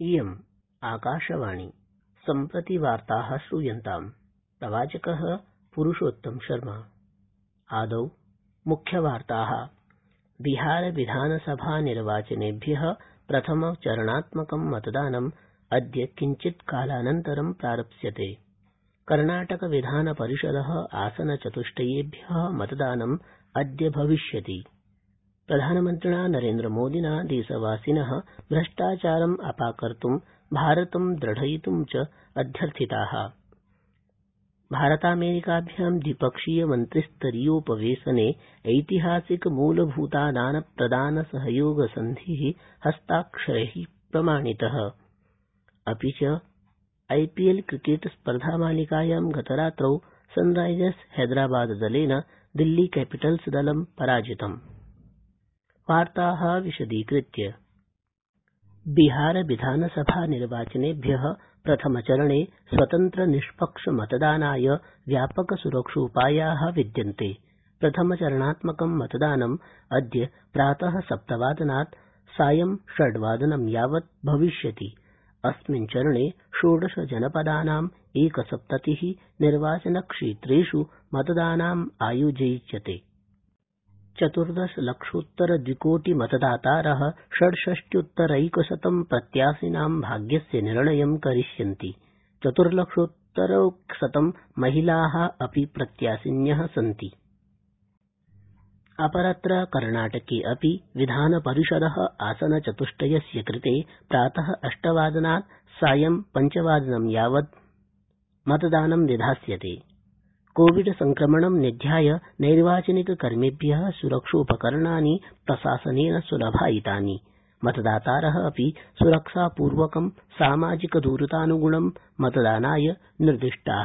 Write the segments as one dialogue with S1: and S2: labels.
S1: इयम् आकाशवाणी। सम्प्रति वार्ताः श्रूयन्ताम्। प्रवाचकः पुरूषोत्तम शर्मा। आदौ मुख्यवार्ताः बिहार विधानसभा निर्वाचनेभ्यः प्रथमचरणात्मकं मतदानं अद्य किञ्चित्कालानन्तरं प्रारप्स्यते। कर्णाटक विधान परिषदः आसनचतुष्टयेभ्यः मतदानं अद्य भविष्यति प्रधानमन्त्रिणा नरेन्द्रमोदिना देशवासिनः भ्रष्टाचारम् अपाकर्त् भारतं दृढयित्ं च अध्यर्थिताः। भारतामेरिकाभ्यां द्विपक्षीय मन्त्रिस्तरीयोपवेशने ऐतिहासिक मूलभूतादान प्रदान सहयोग सन्धिः हस्ताक्षरै प्रमाणितः। अपि च आईपीएल क्रिकेट स्पर्धामालिकायां गतरात्रौ सनराइजर्स हैदराबाददलेन दिल्ली कैपिटल्स दलं पराजितम् बिहार विधानसभा निर्वाचनेभ्यः प्रथमचरणे स्वतन्त्र निष्पक्ष मतदानाय व्यापक सुरक्षोपायाः विद्यन्ते। प्रथमचरणात्मकं मतदानं अद्य प्रात सप्तवादनात् सायं षड्वादनं यावत् भविष्यति। अस्मिन् चरणे षोडश जनपदानाम् एकसप्ततिः निर्वाचनक्षेत्रेष् मतदानम् आयोज्यते चतुर्दश लक्षोत्तर द्विकोटि मतदातारः षड्षष्ट्युत्तरैकशतं प्रत्याशिनां भाग्यस्य निर्णयं करिष्यन्ति। चतुर्लक्षोत्तरैकशतं महिलाः अपि प्रत्याशिन्यः सन्ति। अपरत्र कर्णाटके अपि विधानपरिषदः आसनचतुष्टयस्य कृते प्रात अष्टवादनात् सायं पञ्चवादनं यावत् मतदानं विधास्यते कोविड संक्रमणं निध्याय नैर्वाचनिककर्मिभ्यः सुरक्षोपकरणानि प्रशासनेन सुलभायितानि। मतदातार अपि सुरक्षापूर्वकं सामाजिकदूरतानुगुणं मतदानाय निर्दिष्टा।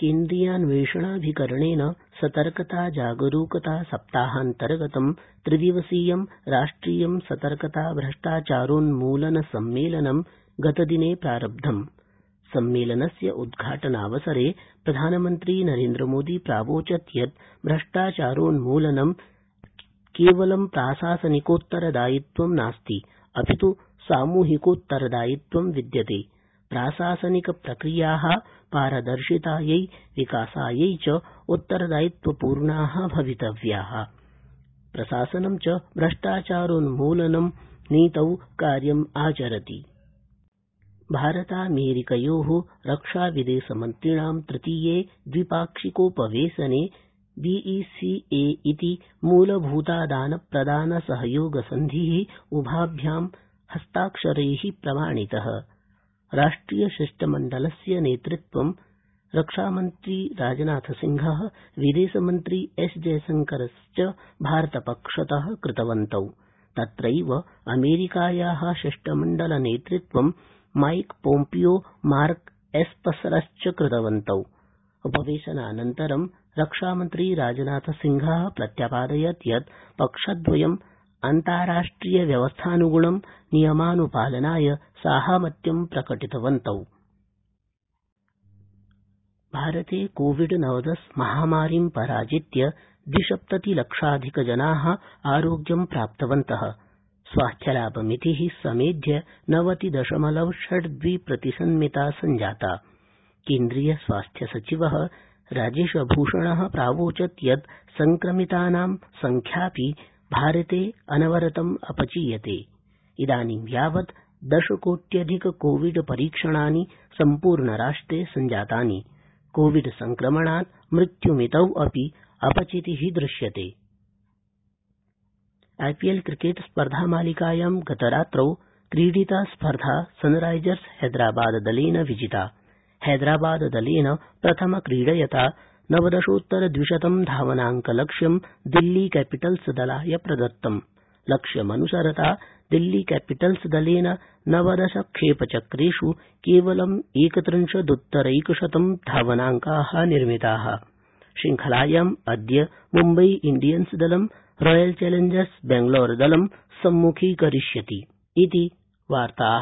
S1: केन्द्रीयान्वेषणाभिकरणेन सतर्कता जागरूकता सप्ताहान्तर्गतं त्रिदिवसीयं राष्ट्रियं सतर्कता भ्रष्टाचारोन्मूलन सम्मेलनं गतदिने प्रारब्धम् सम्मेलनस्य उद्घाटनावसरे प्रधानमन्त्री नरेन्द्रमोदी प्रावोचत् यत् भ्रष्टाचारोन्मूलनं केवलं प्राशासनिकोत्तरदायित्वं नास्ति अपित् सामूहिकोत्तरदायित्वं विद्यते। प्राशासनिक प्रक्रिया पारदर्शितायै विकासायै च उत्तरदायित्वपूर्णा भवितव्या। प्रशासनं च भ्रष्टाचारोन्मूलन नीतौ कार्यमाचरति भारतामेरिकयोः रक्षाविदेशमन्त्रिणां तृतीये द्विपाक्षिकोपवेशने बीईसीए इति मूलभूतादान प्रदान सहयोग सन्धिः उभाभ्यां हस्ताक्षरै प्रमाणितः। राष्ट्रिय शिष्टमण्डलस्य नेतृत्वं रक्षामन्त्री राजनाथसिंहः विदेशमन्त्री एस जयशंकरश्च भारतपक्षतः कृतवन्तौ। तत्रैव अमेरिकाया शिष्टमण्डलनेतृत्वं माइक पोम्पियो मार्क एस्परश्च कृतवन्तौ। उपवेशनानन्तरं रक्षामन्त्री राजनाथसिंहः प्रत्यपादयत् यत् पक्षद्वयं अन्ताराष्ट्रिय व्यवस्थानुगुणं नियमानुपालनाय साहामत्यं प्रकटितवन्तौ। भारते कोविड नवदश महामारीं पराजित्य द्विसप्ततिलक्षाधिकजना आरोग्यं प्राप्तवन्तः स्वास्थ्यलाभमिति समेध्य नवति दशमलव षड् द्वि प्रतिशन्मिता संजाता। केंद्रीय स्वास्थ्य सचिव राजेशभूषण प्रावोचत् यत् संक्रमितानां संख्यापि भारते अनवरतं अपचीयते। इदानीं यावत् दशकोट्यधिक कोविड परीक्षणानि सम्पूर्णराष्ट्रे संजातानि। कोविड संक्रमणात् मृत्युमितौ अपि अपचिति दृश्यते। आईपीएल क्रिकेट स्पर्धामालिकायां गतरात्रौ क्रीडिता स्पर्धा सनराइजर्स हैदराबाददलेन विजिता। हैदराबाददलेन प्रथमक्रीडयता नवदशोत्तर द्विशतं धावनांकलक्ष्यं दिल्ली कैपिटल्स दलाय प्रदत्तम्। लक्ष्यमनुसरता दिल्ली कैपिटल्स दलेन नवदश क्षेपचक्रेष् केवलं एकत्रिंशदुत्तरैकशतं धावनांका निर्मिता श्रृंखलायाम् अद्य मुम्बई इण्डियन्स दलं रॉयल चैलेंजर्स बैंगलोर दलं सम्मुखीकरिष्यति इति वार्ता